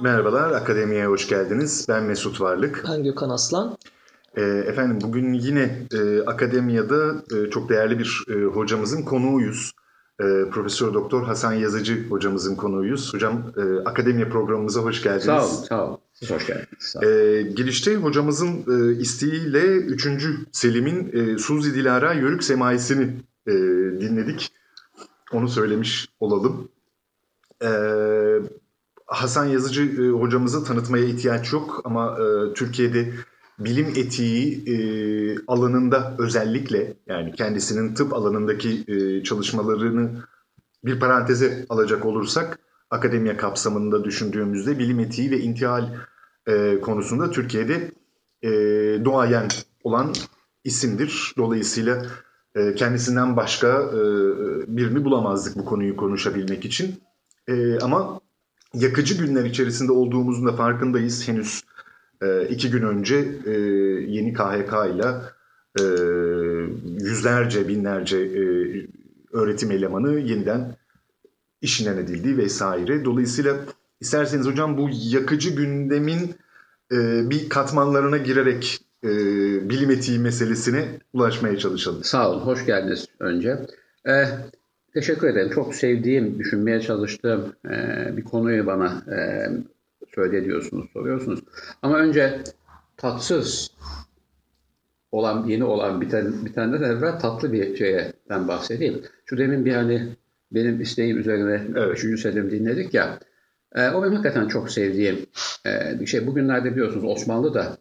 Merhabalar, Akademi'ye hoş geldiniz. Ben Mesut Varlık. Ben Gökhan Aslan. E, efendim bugün yine e, Akademiya'da e, çok değerli bir e, hocamızın konuğuyuz. E, Profesör Doktor Hasan Yazıcı hocamızın konuğuyuz. Hocam e, Akademiya programımıza hoş geldiniz. Sağ olun, sağ olun. Siz hoş geldiniz. Sağ olun. E, girişte hocamızın e, isteğiyle 3. Selim'in e, Suzi Dilara Yörük Semaisini e, dinledik. Onu söylemiş olalım. E, Hasan Yazıcı e, hocamızı tanıtmaya ihtiyaç yok ama e, Türkiye'de bilim etiği e, alanında özellikle yani kendisinin tıp alanındaki çalışmalarını bir paranteze alacak olursak akademiya kapsamında düşündüğümüzde bilim etiği ve intihal konusunda Türkiye'de doğayan olan isimdir. Dolayısıyla kendisinden başka birini bulamazdık bu konuyu konuşabilmek için. Ama yakıcı günler içerisinde olduğumuzun da farkındayız. Henüz e, iki gün önce e, yeni KHK ile e, yüzlerce, binlerce e, öğretim elemanı yeniden işinden edildi vesaire. Dolayısıyla isterseniz hocam bu yakıcı gündemin e, bir katmanlarına girerek e, bilim etiği meselesine ulaşmaya çalışalım. Sağ olun, hoş geldiniz önce. Ee, teşekkür ederim. Çok sevdiğim, düşünmeye çalıştığım e, bir konuyu bana e, söylediyorsunuz, soruyorsunuz. Ama önce tatsız olan, yeni olan bir, tane, bir tane de evvel tatlı bir şeyden bahsedeyim. Şu demin bir hani benim isteğim üzerine evet. üçüncü Selim dinledik ya. E, o benim hakikaten çok sevdiğim e, bir şey. Bugünlerde biliyorsunuz Osmanlı da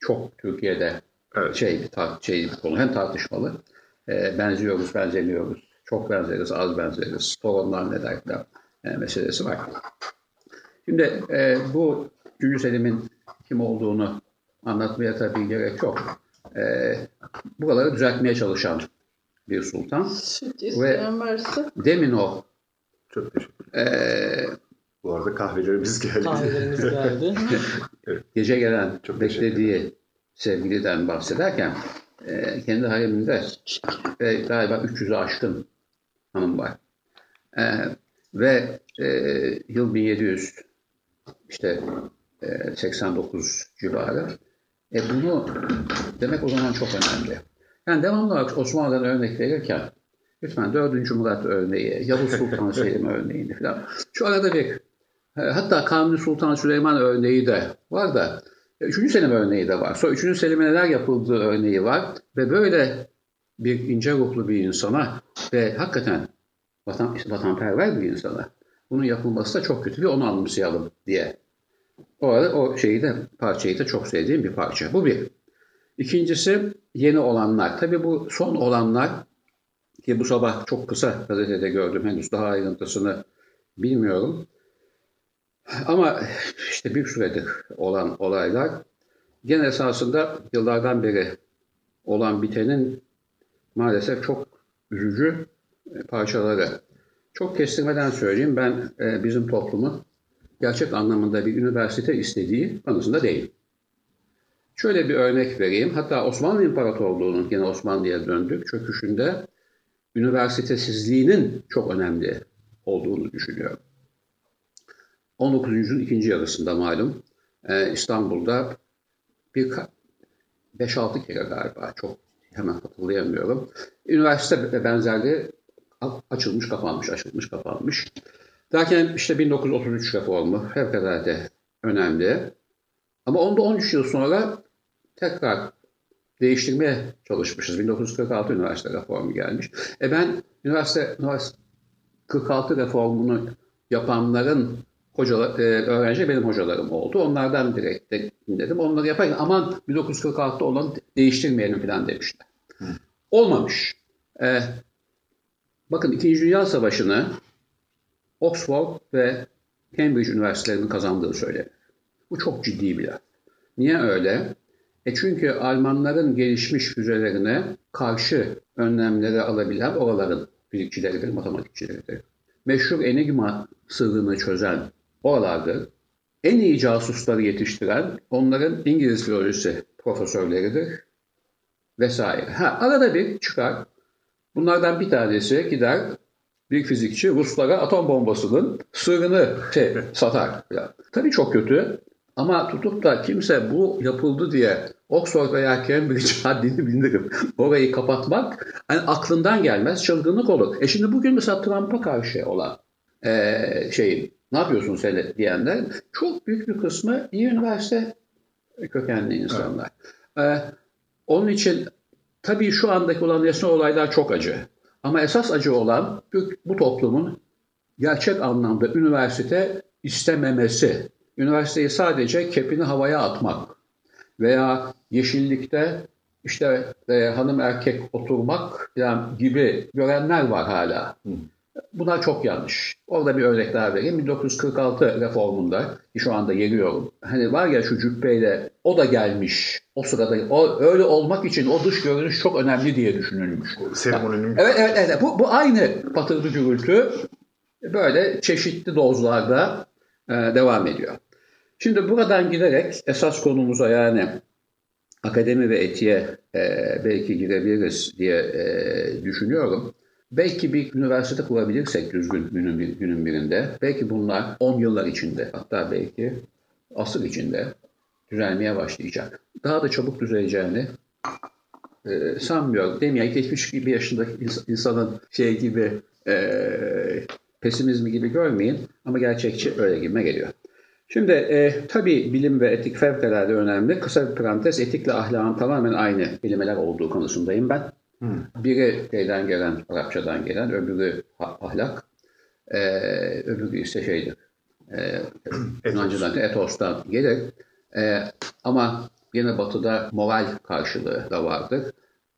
çok Türkiye'de evet. şey, tar- şey bir konu. Hem tartışmalı. E, benziyoruz, benzemiyoruz. Çok benzeriz, az benzeriz. Torunlar ne derler e, meselesi var. Şimdi e, bu Üçüncü Selim'in kim olduğunu anlatmaya tabii gerek yok. E, buraları düzeltmeye çalışan bir sultan. Süt isteyen varsa. Demin o. Çok teşekkür ederim. E, bu arada kahvelerimiz geldi. Kahvelerimiz geldi. Gece gelen Çok beklediği sevgiliden bahsederken e, kendi hareminde ve galiba 300'ü aşkın hanım var. E, ve e, yıl 1700 işte e, 89 civarı. E bunu demek o zaman çok önemli. Yani devamlı olarak Osmanlı'dan örnek verirken lütfen 4. Murat örneği, Yavuz Sultan Selim örneğini falan. Şu arada bir hatta Kanuni Sultan Süleyman örneği de var da 3. Selim örneği de var. Sonra 3. Selim'e neler yapıldığı örneği var ve böyle bir ince ruhlu bir insana ve hakikaten vatan, vatanperver bir insana bunun yapılması da çok kötü bir onu anımsayalım diye. O arada o şeyi de parçayı da çok sevdiğim bir parça. Bu bir. İkincisi yeni olanlar. Tabii bu son olanlar ki bu sabah çok kısa gazetede gördüm. Henüz daha ayrıntısını bilmiyorum. Ama işte bir süredir olan olaylar gene esasında yıllardan beri olan bitenin maalesef çok üzücü parçaları. Çok kestirmeden söyleyeyim ben e, bizim toplumun gerçek anlamında bir üniversite istediği konusunda değil. Şöyle bir örnek vereyim. Hatta Osmanlı İmparatorluğu'nun yine Osmanlı'ya döndük çöküşünde üniversitesizliğinin çok önemli olduğunu düşünüyorum. 19. yüzyılın ikinci yarısında malum e, İstanbul'da bir 5-6 kere galiba çok hemen hatırlayamıyorum. Üniversite benzerliği açılmış kapanmış, açılmış kapanmış. Derken işte 1933 reformu fevkalade önemli. Ama onda 13 yıl sonra tekrar değiştirmeye çalışmışız. 1946 üniversite reformu gelmiş. E ben üniversite, üniversite 46 reformunu yapanların hocalar, e, öğrenci benim hocalarım oldu. Onlardan direkt de dinledim. Onları yaparken aman 1946'da olan değiştirmeyelim falan demişler. Olmamış. E, bakın İkinci Dünya Savaşı'nı Oxford ve Cambridge üniversitelerinin kazandığı söylenir. Bu çok ciddi bir laf. Niye öyle? E çünkü Almanların gelişmiş füzelerine karşı önlemleri alabilen oraların fizikçileridir, matematikçileridir. Meşhur Enigma sırrını çözen oralardır. En iyi casusları yetiştiren onların İngiliz filolojisi profesörleridir vesaire. Ha, arada bir çıkar. Bunlardan bir tanesi gider bir fizikçi Ruslara atom bombasının sırrını şey, satar. Falan. Tabii çok kötü ama tutup da kimse bu yapıldı diye Oxford veya Cambridge haddini bildirim. Orayı kapatmak hani aklından gelmez, çılgınlık olur. E şimdi bugün mesela Trump'a karşı olan e, şeyin ne yapıyorsun sen diyenler çok büyük bir kısmı iyi üniversite kökenli insanlar. Evet. E, onun için tabii şu andaki olan resmi olaylar çok acı. Ama esas acı olan bu toplumun gerçek anlamda üniversite istememesi. Üniversiteyi sadece kepini havaya atmak veya yeşillikte işte e, hanım erkek oturmak yani gibi görenler var hala. Bunlar çok yanlış. Orada bir örnek daha vereyim. 1946 reformunda şu anda geliyorum. Hani var ya şu cübbeyle o da gelmiş. O sırada o, öyle olmak için o dış görünüş çok önemli diye düşünülmüş. Seremoninin. Evet evet evet. Bu, bu aynı patırdı gürültü böyle çeşitli dozlarda e, devam ediyor. Şimdi buradan giderek esas konumuza yani akademi ve etiğe e, belki girebiliriz diye e, düşünüyorum. Belki bir üniversite kurabilirsek düzgün günün, günün birinde, belki bunlar 10 yıllar içinde, hatta belki asır içinde düzelmeye başlayacak. Daha da çabuk düzeleceğini e, sanmıyorum. Demeyeyim geçmiş bir yaşındaki insanın şey gibi e, pesimizmi gibi görmeyin ama gerçekçi öyle gibime geliyor. Şimdi e, tabii bilim ve etik fevkalade önemli. Kısa bir parantez, etikle ahlakın tamamen aynı kelimeler olduğu konusundayım ben. Hmm. Biri şeyden gelen, Arapçadan gelen, öbürü ahlak, e, öbürü ise şeydir, e, Yunanca'dan, etos'tan gelir. E, ama yine batıda moral karşılığı da vardır.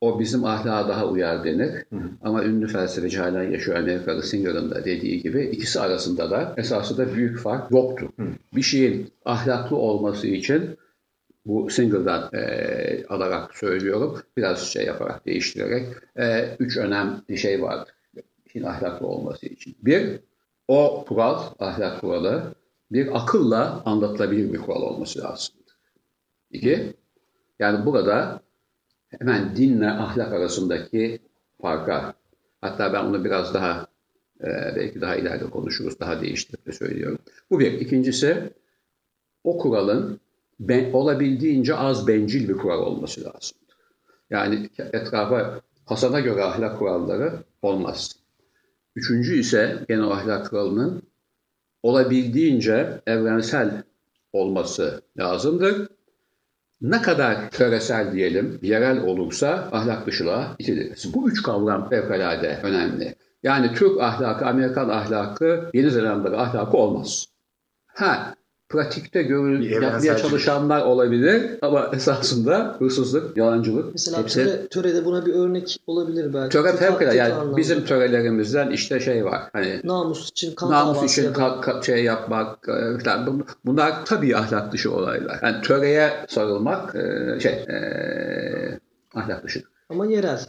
O bizim ahlaka daha uyar denir. Hı hı. Ama ünlü felsefeci hala yaşıyor Amerikalı Singer'ın da dediği gibi ikisi arasında da esasında büyük fark yoktur. Hı. Bir şeyin ahlaklı olması için bu Singer'dan e, alarak söylüyorum. Biraz şey yaparak, değiştirerek. E, üç önemli şey vardır. Şeyin ahlaklı olması için. Bir, o kural, ahlak kuralı bir akılla anlatılabilir bir kural olması lazım. İki, yani burada hemen dinle ahlak arasındaki farka, hatta ben onu biraz daha e, belki daha ileride konuşuruz, daha değiştirip de söylüyorum. Bu bir. İkincisi, o kuralın ben, olabildiğince az bencil bir kural olması lazım. Yani etrafa Hasan'a göre ahlak kuralları olmaz. Üçüncü ise gene ahlak kuralının olabildiğince evrensel olması lazımdır. Ne kadar töresel diyelim, yerel olursa ahlak dışılığa itiliriz. Bu üç kavram fevkalade önemli. Yani Türk ahlakı, Amerikan ahlakı, Yeni Zelanda ahlakı olmaz. Ha, pratikte görül yapmaya çalışanlar olabilir ama esasında hırsızlık, yalancılık. Mesela hepsi... töre, törede buna bir örnek olabilir belki. Töre fevkalade yani anlamda. bizim törelerimizden işte şey var. Hani namus için kan namus için ka, ka, şey yapmak e, falan. Bunlar tabii ahlak dışı olaylar. Yani töreye sarılmak e, şey e, ahlak dışı. Ama yerel.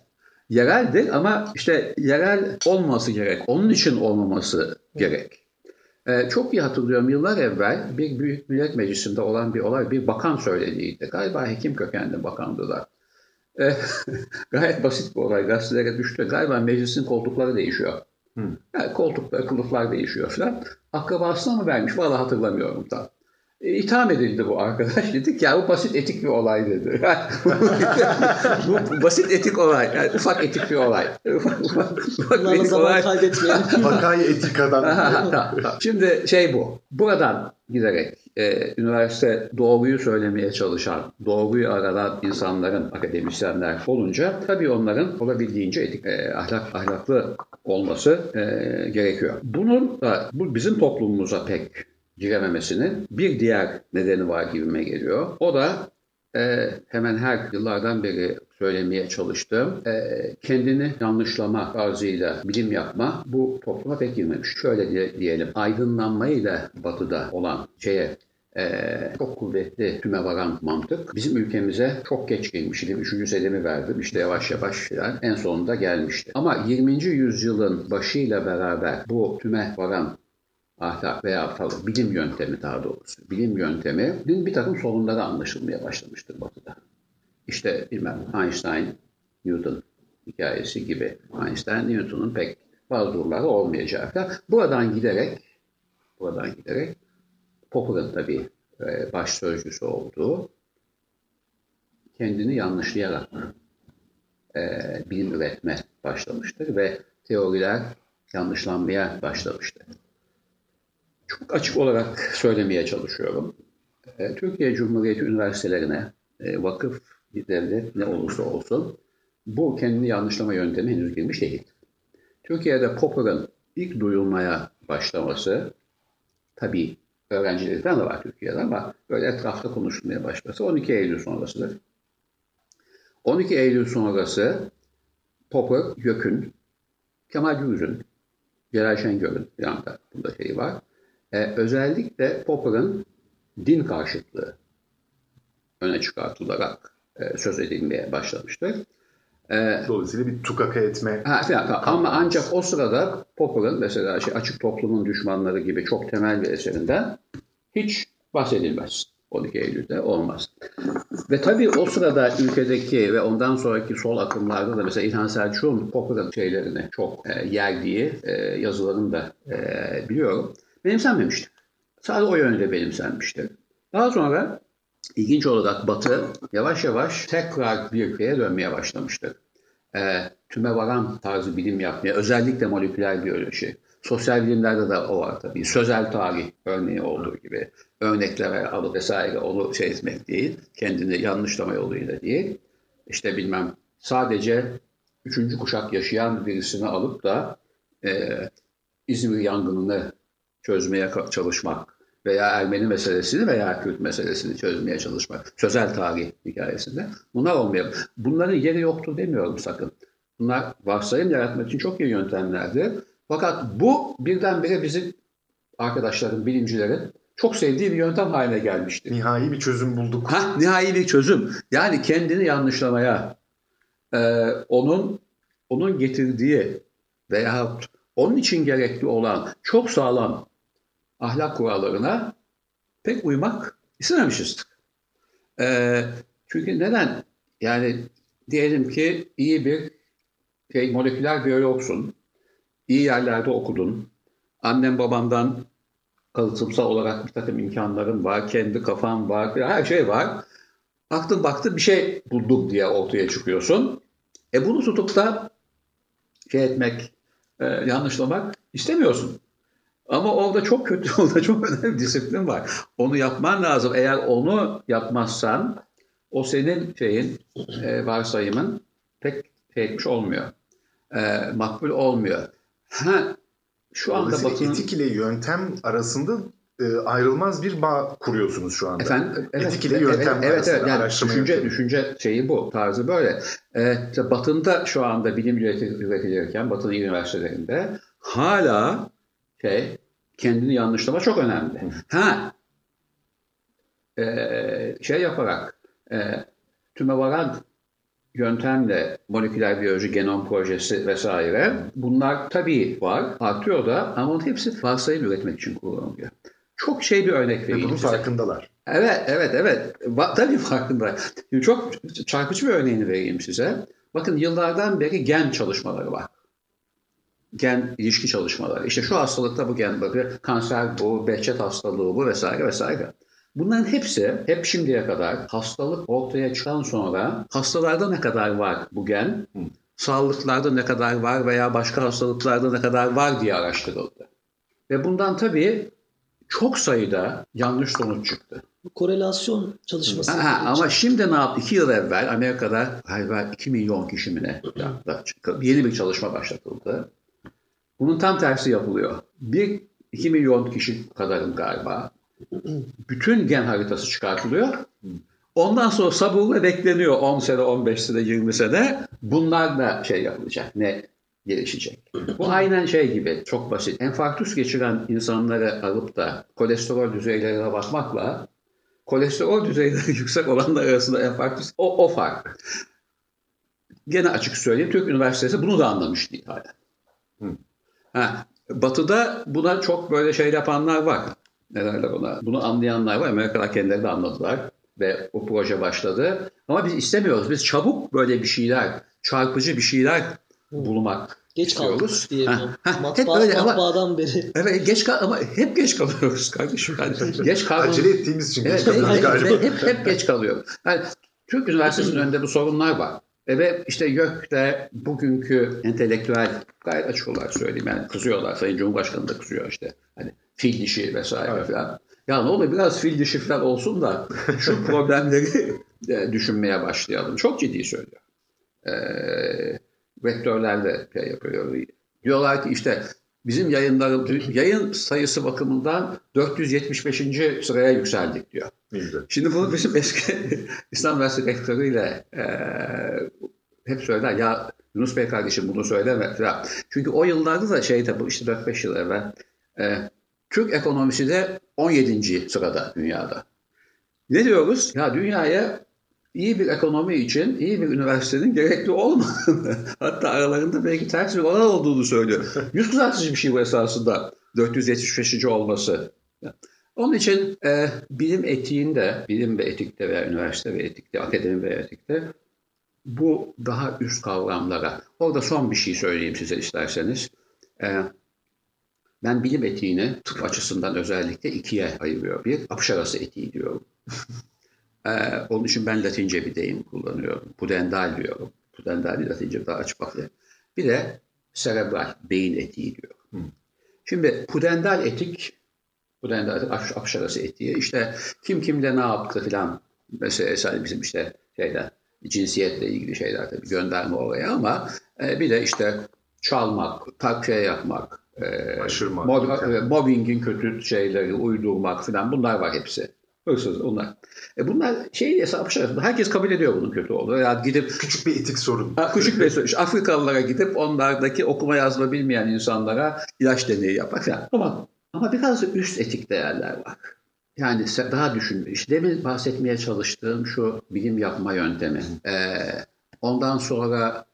Yereldir ama işte yerel olması gerek. Onun için olmaması gerek. Ee, çok iyi hatırlıyorum yıllar evvel bir büyük millet meclisinde olan bir olay bir bakan söylediydi. Galiba hekim kökenli bakandılar. Ee, gayet basit bir olay gazetelere düştü. Galiba meclisin koltukları değişiyor. Hmm. Yani koltuklar, kılıflar değişiyor falan. Akrabasına mı vermiş? Vallahi hatırlamıyorum tam. E, itham edildi bu arkadaş. Dedik ya bu basit etik bir olay dedi. bu basit etik olay. Yani ufak etik bir olay. ufak, ufak etik olay. kaybetmeyelim. Vakayı etikadan. Şimdi şey bu. Buradan giderek e, üniversite doğruyu söylemeye çalışan, doğruyu aradan insanların, akademisyenler olunca tabii onların olabildiğince etik, e, ahlak, ahlaklı olması e, gerekiyor. Bunun da bu bizim toplumumuza pek girememesinin bir diğer nedeni var gibime geliyor. O da e, hemen her yıllardan beri söylemeye çalıştığım e, kendini yanlışlama tarzıyla bilim yapma bu topluma pek girmemiş. Şöyle diye, diyelim aydınlanmayla batıda olan şeye e, çok kuvvetli tüme varan mantık bizim ülkemize çok geç girmiş. 23. senemi verdim işte yavaş yavaş falan en sonunda gelmişti. Ama 20. yüzyılın başıyla beraber bu tüme varan ahlak veya falan, bilim yöntemi daha doğrusu. Bilim yönteminin bir takım sorunları anlaşılmaya başlamıştır Batı'da. İşte bilmem Einstein, Newton hikayesi gibi. Einstein, Newton'un pek bazı durumlarda olmayacağı falan. Buradan giderek buradan giderek Popper'ın tabii e, baş sözcüsü olduğu kendini yanlışlayarak e, bilim üretme başlamıştır ve teoriler yanlışlanmaya başlamıştır. Çok açık olarak söylemeye çalışıyorum. E, Türkiye Cumhuriyeti üniversitelerine e, vakıf devlet ne olursa olsun bu kendini yanlışlama yöntemi henüz girmiş değil. Türkiye'de Popper'ın ilk duyulmaya başlaması tabii öğrencileri falan da var Türkiye'de ama böyle etrafta konuşulmaya başlaması 12 Eylül sonrasıdır. 12 Eylül sonrası Popper, Gök'ün, Kemal Gürüz'ün, Celal Şengör'ün bir anda bunda şeyi var. Ee, özellikle Popper'ın din karşıtlığı öne çıkartılarak e, söz edilmeye başlamıştır. Ee, Dolayısıyla bir tukaka etme. Ha, falan, ama ancak o sırada Popper'ın mesela şey, Açık Toplumun Düşmanları gibi çok temel bir eserinden hiç bahsedilmez. 12 Eylül'de olmaz. Ve tabii o sırada ülkedeki ve ondan sonraki sol akımlarda da mesela İlhan Selçuk'un Popper'ın şeylerini çok e, yerdiği e, yazılarını da e, biliyorum. Benimsenmemiştir. Sadece o yönde benimsenmiştir. Daha sonra ilginç olarak Batı yavaş yavaş tekrar bir dönmeye başlamıştır. E, tüme varan tarzı bilim yapmaya, özellikle moleküler biyoloji. Sosyal bilimlerde de o var tabii. Sözel tarih örneği olduğu gibi örneklere alıp vesaire onu şey etmek değil, kendini yanlışlama yoluyla değil. İşte bilmem sadece üçüncü kuşak yaşayan birisini alıp da e, İzmir yangınını çözmeye çalışmak veya Ermeni meselesini veya Kürt meselesini çözmeye çalışmak. Sözel tarih hikayesinde. Bunlar olmuyor. Bunların yeri yoktur demiyorum sakın. Bunlar varsayım yaratmak için çok iyi yöntemlerdir. Fakat bu birdenbire bizim arkadaşların, bilimcilerin çok sevdiği bir yöntem haline gelmişti. Nihai bir çözüm bulduk. Ha, nihai bir çözüm. Yani kendini yanlışlamaya, e, onun onun getirdiği veya onun için gerekli olan çok sağlam ahlak kurallarına pek uymak istememişizdir. E, çünkü neden? Yani diyelim ki iyi bir şey, moleküler biyologsun, iyi yerlerde okudun, annem babamdan kalıtsımsal olarak bir takım imkanların var, kendi kafan var, her şey var. Baktın baktın bir şey buldum diye ortaya çıkıyorsun. E bunu tutup da şey etmek, e, yanlışlamak istemiyorsun. Ama orada çok kötü, orada çok önemli disiplin var. Onu yapman lazım. Eğer onu yapmazsan o senin şeyin, e, varsayımın pek etmiş olmuyor. E, makbul olmuyor. Ha, şu anda Batı'nın... etik ile yöntem arasında e, ayrılmaz bir bağ kuruyorsunuz şu anda. Efendim, evet, etik ile yöntem evet, evet, evet. Yani düşünce, yöntemi. düşünce şeyi bu, tarzı böyle. E, işte Batı'nda şu anda bilim üretilirken Batı'nın üniversitelerinde hala şey kendini yanlışlama çok önemli. Ha e, şey yaparak e, tüme varan yöntemle moleküler biyoloji, genom projesi vesaire bunlar tabii var, artıyor da ama onun hepsi varsayım üretmek için kullanılıyor. Çok şey bir örnek vereyim. Bunun farkındalar. Evet, evet, evet. Va- tabii farkındalar. Çok çarpıcı bir örneğini vereyim size. Bakın yıllardan beri gen çalışmaları var. Gen ilişki çalışmaları. İşte şu hastalıkta bu gen bakıyor. Kanser bu, Behçet hastalığı bu vesaire vesaire. Bunların hepsi hep şimdiye kadar hastalık ortaya çıkan sonra hastalarda ne kadar var bu gen, sağlıklarda ne kadar var veya başka hastalıklarda ne kadar var diye araştırıldı. Ve bundan tabii çok sayıda yanlış sonuç çıktı. Korelasyon çalışması. Ha, ama şimdi ne yaptı? İki yıl evvel Amerika'da galiba 2 milyon kişi mi ne yeni bir çalışma başlatıldı. Bunun tam tersi yapılıyor. Bir 2 milyon kişi kadarın galiba bütün gen haritası çıkartılıyor. Ondan sonra sabırla bekleniyor 10 sene, 15 sene, 20 sene. Bunlar da şey yapılacak. Ne gelişecek. Bu aynen şey gibi çok basit. Enfarktüs geçiren insanları alıp da kolesterol düzeylerine bakmakla kolesterol düzeyleri yüksek olanlar arasında enfarktüs o, o fark. Gene açık söyleyeyim Türk Üniversitesi bunu da anlamış değil hala. Ha, batı'da buna çok böyle şey yapanlar var ne derler ona. Bunu anlayanlar var. Amerikalılar kendileri de anladılar ve o proje başladı. Ama biz istemiyoruz. Biz çabuk böyle bir şeyler, çarpıcı bir şeyler bulmak Geç kaldık istiyoruz. diyebilirim. Ha, ha, hep Matbaa, öyle ama matbaadan beri. evet geç kal ama hep geç kalıyoruz kardeşim. Yani geç kalmıyoruz. Acele ettiğimiz için Evet, geç kalıyoruz evet, galiba. hep, hep geç kalıyor. Yani Türk Üniversitesi'nin önünde bu sorunlar var. E Ve işte YÖK'te bugünkü entelektüel gayet açık olarak söyleyeyim yani kızıyorlar. Sayın Cumhurbaşkanı da kızıyor işte. Hani fil dişi vesaire Evet. falan. Ya ne olur biraz fil dişi falan olsun da şu problemleri düşünmeye başlayalım. Çok ciddi söylüyor. E, rektörler de şey yapıyor. Diyorlar ki işte bizim yayınlarım yayın sayısı bakımından 475. sıraya yükseldik diyor. Şimdi bunu bizim eski İslam Üniversitesi rektörüyle e, hep söyler ya Yunus Bey kardeşim bunu söyleme falan. Çünkü o yıllarda da şeyde bu işte 4-5 yıl evvel e, Türk ekonomisi de 17. sırada dünyada. Ne diyoruz? Ya dünyaya iyi bir ekonomi için iyi bir üniversitenin gerekli olmadığını hatta aralarında belki ters bir oran olduğunu söylüyor. Yüz kızartıcı bir şey bu esasında 475. olması. Onun için e, bilim etiğinde, bilim ve etikte veya üniversite ve etikte, akademi ve etikte bu daha üst kavramlara. Orada son bir şey söyleyeyim size isterseniz. E, ben bilim etiğini tıp açısından özellikle ikiye ayırıyorum. Bir, apış arası etiği diyorum. e, onun için ben Latince bir deyim kullanıyorum. Pudendal diyorum. Pudendal Latince daha açık bakıyor. Bir de serebral, beyin etiği diyorum. Hı. Şimdi pudendal etik Pudendal apış arası etiği işte kim kimde ne yaptı filan mesela bizim işte şeyler cinsiyetle ilgili şeyler tabii gönderme oraya ama e, bir de işte çalmak, takviye yapmak, e, Aşırmak. mob- e, mobbingin kötü şeyleri uydurmak filan bunlar var hepsi. Hırsız bunlar. E bunlar şey hesap herkes kabul ediyor bunun kötü olduğunu. Yani gidip Küçük bir etik sorun. Ha, küçük bir işte Afrikalılara gidip onlardaki okuma yazma bilmeyen insanlara ilaç deneyi yapmak falan. Ama, ama biraz da üst etik değerler var. Yani daha düşün. İşte demin bahsetmeye çalıştığım şu bilim yapma yöntemi. Ee, ondan sonra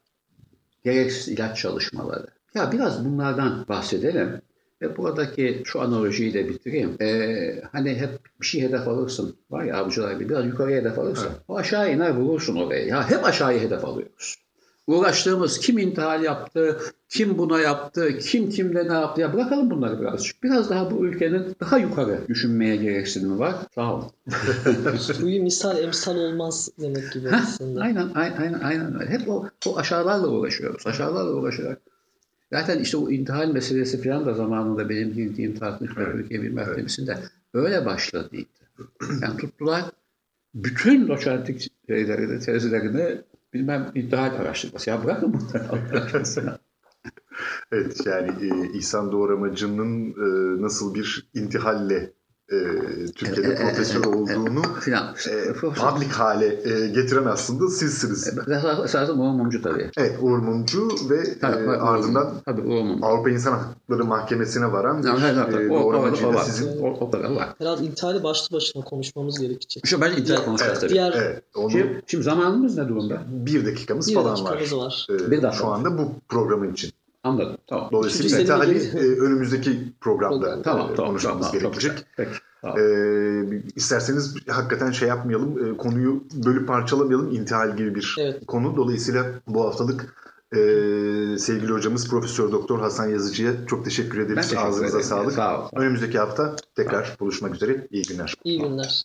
gereksiz ilaç çalışmaları. Ya biraz bunlardan bahsedelim. Ve buradaki şu analojiyi de bitireyim. Ee, hani hep bir şey hedef alırsın. Var ya avcılar gibi biraz yukarıya hedef alırsın. Evet. O aşağı iner vurursun oraya. Ya hep aşağıya hedef alıyoruz. Uğraştığımız kim intihal yaptı, kim buna yaptı, kim kimde ne yaptı. Ya bırakalım bunları birazcık. Biraz daha bu ülkenin daha yukarı düşünmeye gereksinimi var. Sağ olun. Suyu misal emsal olmaz demek gibi aslında. aynen, aynen, aynen. Hep o, o aşağılarla uğraşıyoruz. Aşağılarla uğraşarak. Zaten işte o intihal meselesi falan da zamanında benim bildiğim tartışma Evet. Türkiye Bilim Akademisi'nde öyle başladıydı. Yani tuttular bütün doçentlik şeylerini, tezlerini bilmem intihal araştırması. Ya bırakın bunları. Evet yani e, İhsan Doğramacı'nın e, nasıl bir intihalle e, Türkiye'de E, e, e, profesör e, e, olduğunu Filan. e, public hale e, getiren aslında sizsiniz. Esas- Esasında Uğur Mumcu tabii. Evet Uğur Mumcu ve Tabii, e, ardından Tabii Uğur Mumcu. Avrupa İnsan Hakları Mahkemesi'ne varan bir, e, o, o, o, doğramacıyla var. sizin... O, o kadar var. Herhalde intihali başlı başına konuşmamız gerekecek. Şu bence intihal konuşacağız tabii. Diğer Evet, onun Şimdi, şimdi zamanımız ne durumda? bir dakikamız bir falan var. dakikamız var. E, Bir dakika. Şu anda bu programın için. Anladım. Tamam. Dolayısıyla intihali e, önümüzdeki programda Program. e, Tamam, tamam, konuşmamız tamam, gerekecek. güzel. Peki. Tamam. Ee, isterseniz hakikaten şey yapmayalım, e, konuyu bölüp parçalamayalım. İntihal gibi bir Evet. konu. Dolayısıyla bu haftalık e, sevgili hocamız Profesör Doktor Hasan Yazıcı'ya çok teşekkür Ben ederiz. teşekkür Ağzınıza ederim. sağlık. Sağ ol. Önümüzdeki hafta tekrar buluşmak üzere. İyi günler. İyi günler.